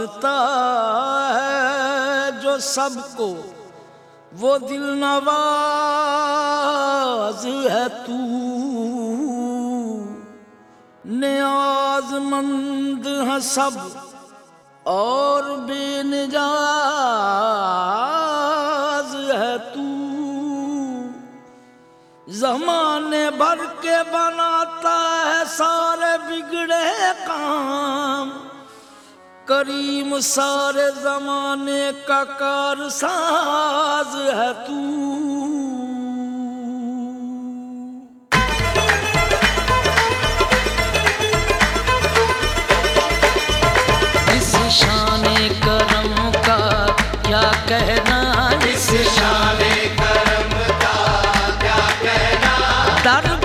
नवाजता है जो सबको, वो दिल नवाज़ है तू। न्याजमंद है सब और बेनजाज है तू। जमाने भर के बनाता है सारे बिगड़े काम। करीम सारे जमाने का कार साज है तू। इस शान करम का क्या कहना इस शान करम का क्या कहना दर्द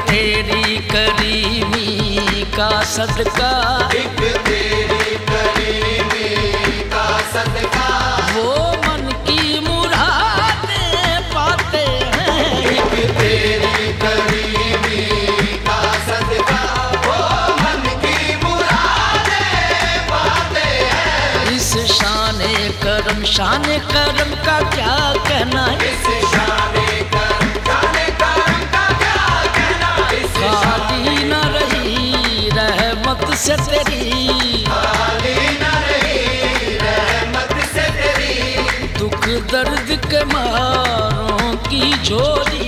तेरी करीमी का सदका। एक तेरी करीमी का सदका। वो मन की मुराद पाते हैं। एक तेरी करीमी का सदका। वो मन की मुराद पाते हैं। इस शान करम शान करम का क्या कहना इस शान से तेरी। दुख दर्द के मारों की झोली।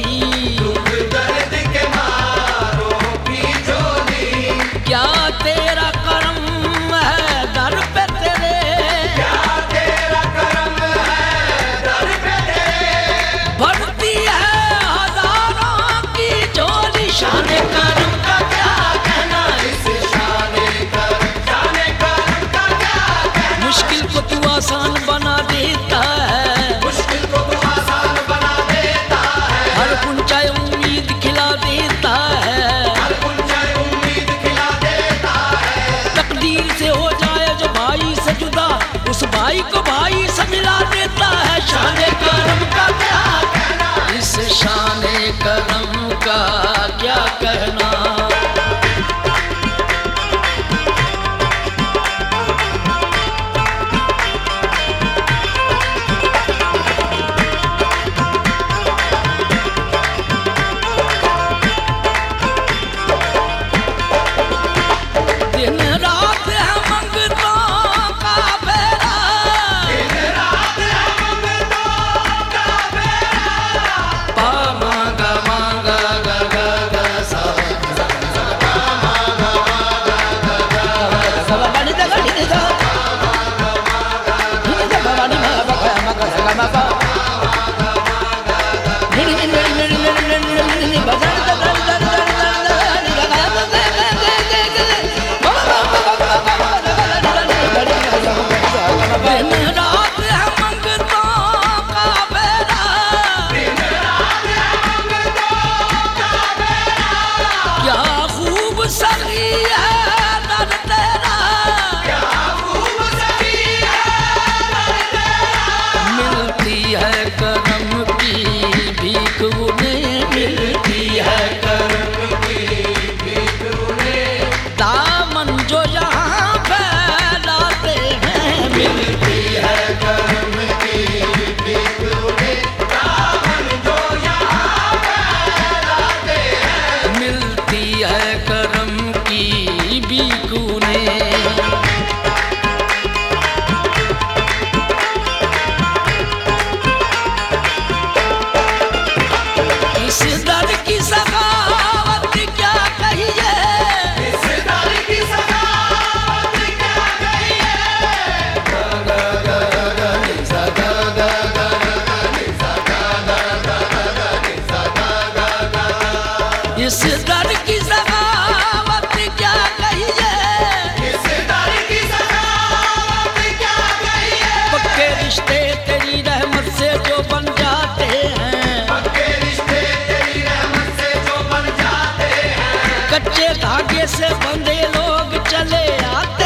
आगे से बंदे लोग चले आते